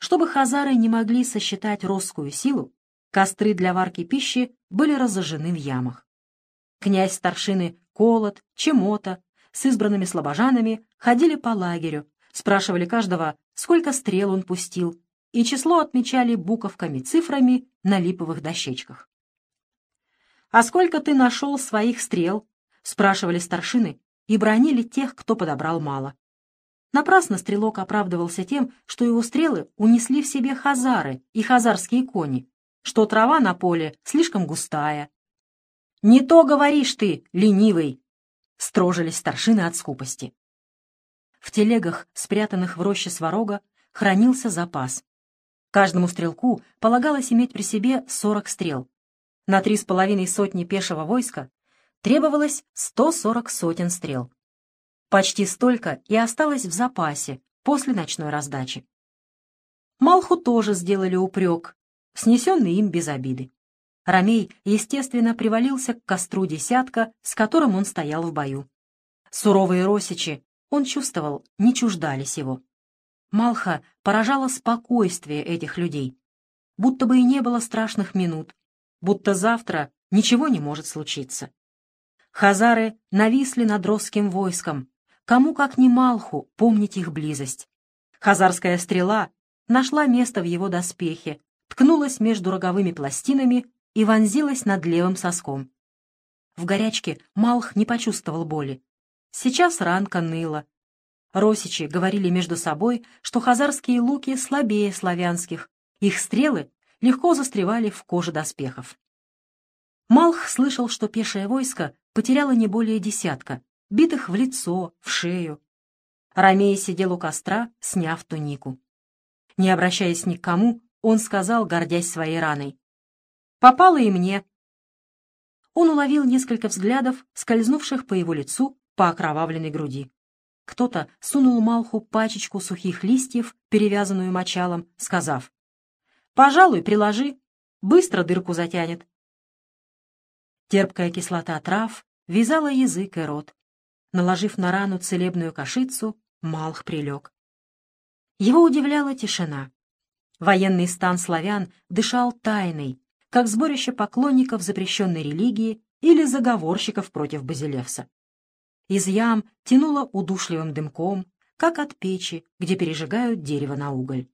Чтобы хазары не могли сосчитать росскую силу, костры для варки пищи были разожжены в ямах. Князь старшины Колот, Чемота с избранными слабожанами ходили по лагерю, спрашивали каждого, сколько стрел он пустил, и число отмечали буковками-цифрами на липовых дощечках. «А сколько ты нашел своих стрел?» — спрашивали старшины и бронили тех, кто подобрал мало. Напрасно стрелок оправдывался тем, что его стрелы унесли в себе хазары и хазарские кони, что трава на поле слишком густая. «Не то говоришь ты, ленивый!» — строжились старшины от скупости. В телегах, спрятанных в роще сварога, хранился запас. Каждому стрелку полагалось иметь при себе 40 стрел. На три с половиной сотни пешего войска требовалось 140 сотен стрел. Почти столько и осталось в запасе после ночной раздачи. Малху тоже сделали упрек, снесенный им без обиды. Ромей, естественно, привалился к костру десятка, с которым он стоял в бою. Суровые росичи, он чувствовал, не чуждались его. Малха поражало спокойствие этих людей, будто бы и не было страшных минут, будто завтра ничего не может случиться. Хазары нависли над росским войском, Кому, как не Малху, помнить их близость? Хазарская стрела нашла место в его доспехе, ткнулась между роговыми пластинами и вонзилась над левым соском. В горячке Малх не почувствовал боли. Сейчас ранка ныла. Росичи говорили между собой, что хазарские луки слабее славянских, их стрелы легко застревали в коже доспехов. Малх слышал, что пешее войско потеряло не более десятка, битых в лицо, в шею. Ромей сидел у костра, сняв тунику. Не обращаясь ни к кому, он сказал, гордясь своей раной. «Попало и мне». Он уловил несколько взглядов, скользнувших по его лицу, по окровавленной груди. Кто-то сунул Малху пачечку сухих листьев, перевязанную мочалом, сказав, «Пожалуй, приложи, быстро дырку затянет». Терпкая кислота трав вязала язык и рот. Наложив на рану целебную кашицу, Малх прилег. Его удивляла тишина. Военный стан славян дышал тайной, как сборище поклонников запрещенной религии или заговорщиков против Базилевса. Из ям тянуло удушливым дымком, как от печи, где пережигают дерево на уголь.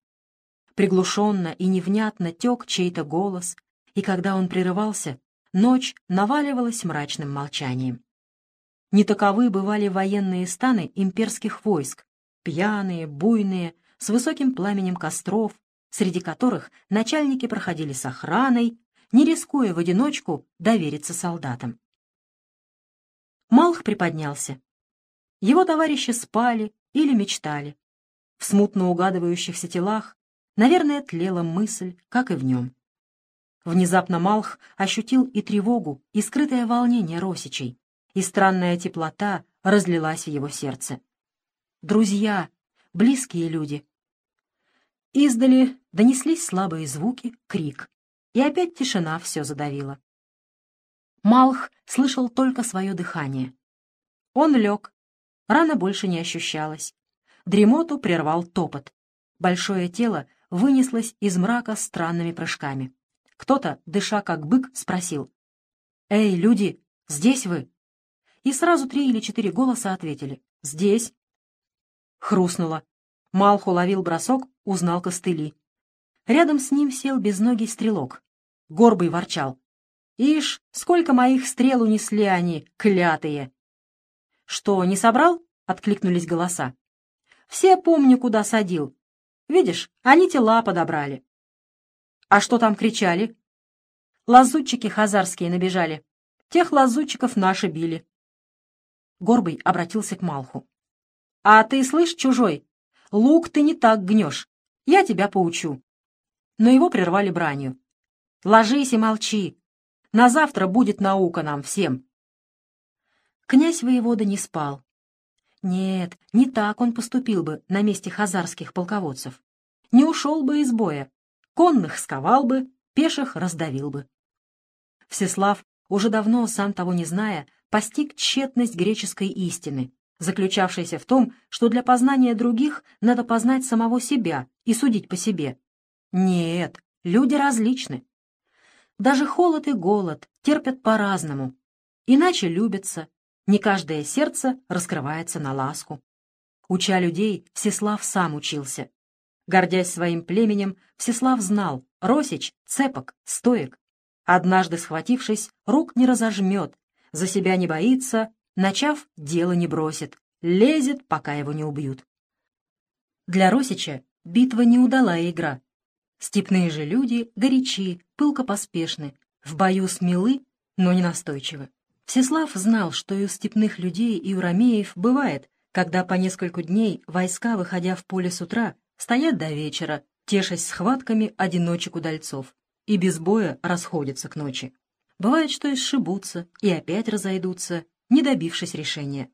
Приглушенно и невнятно тек чей-то голос, и когда он прерывался, ночь наваливалась мрачным молчанием. Не таковы бывали военные станы имперских войск, пьяные, буйные, с высоким пламенем костров, среди которых начальники проходили с охраной, не рискуя в одиночку довериться солдатам. Малх приподнялся. Его товарищи спали или мечтали. В смутно угадывающихся телах, наверное, тлела мысль, как и в нем. Внезапно Малх ощутил и тревогу, и скрытое волнение Росичей и странная теплота разлилась в его сердце. Друзья, близкие люди. Издали донеслись слабые звуки, крик, и опять тишина все задавила. Малх слышал только свое дыхание. Он лег, рана больше не ощущалась. Дремоту прервал топот. Большое тело вынеслось из мрака странными прыжками. Кто-то, дыша как бык, спросил. «Эй, люди, здесь вы?» И сразу три или четыре голоса ответили «Здесь». Хрустнуло. Малху ловил бросок, узнал костыли. Рядом с ним сел безногий стрелок. Горбый ворчал. «Ишь, сколько моих стрел унесли они, клятые!» «Что, не собрал?» — откликнулись голоса. «Все помню, куда садил. Видишь, они тела подобрали». «А что там кричали?» «Лазутчики хазарские набежали. Тех лазутчиков наши били. Горбый обратился к Малху. «А ты слышь, чужой, лук ты не так гнешь. Я тебя поучу». Но его прервали бранью. «Ложись и молчи. На завтра будет наука нам всем». Князь воевода не спал. Нет, не так он поступил бы на месте хазарских полководцев. Не ушел бы из боя. Конных сковал бы, пеших раздавил бы. Всеслав, уже давно, сам того не зная, постиг тщетность греческой истины, заключавшейся в том, что для познания других надо познать самого себя и судить по себе. Нет, люди различны. Даже холод и голод терпят по-разному. Иначе любятся, не каждое сердце раскрывается на ласку. Уча людей, Всеслав сам учился. Гордясь своим племенем, Всеслав знал, Росич цепок, стоек. Однажды схватившись, рук не разожмет, за себя не боится, начав, дело не бросит, лезет, пока его не убьют. Для Росича битва не удалая игра. Степные же люди горячи, пылко поспешны, в бою смелы, но не настойчивы. Всеслав знал, что и у степных людей, и у ромеев бывает, когда по нескольку дней войска, выходя в поле с утра, стоят до вечера, тешась схватками одиночек-удальцов, и без боя расходятся к ночи. Бывает, что и сшибутся, и опять разойдутся, не добившись решения.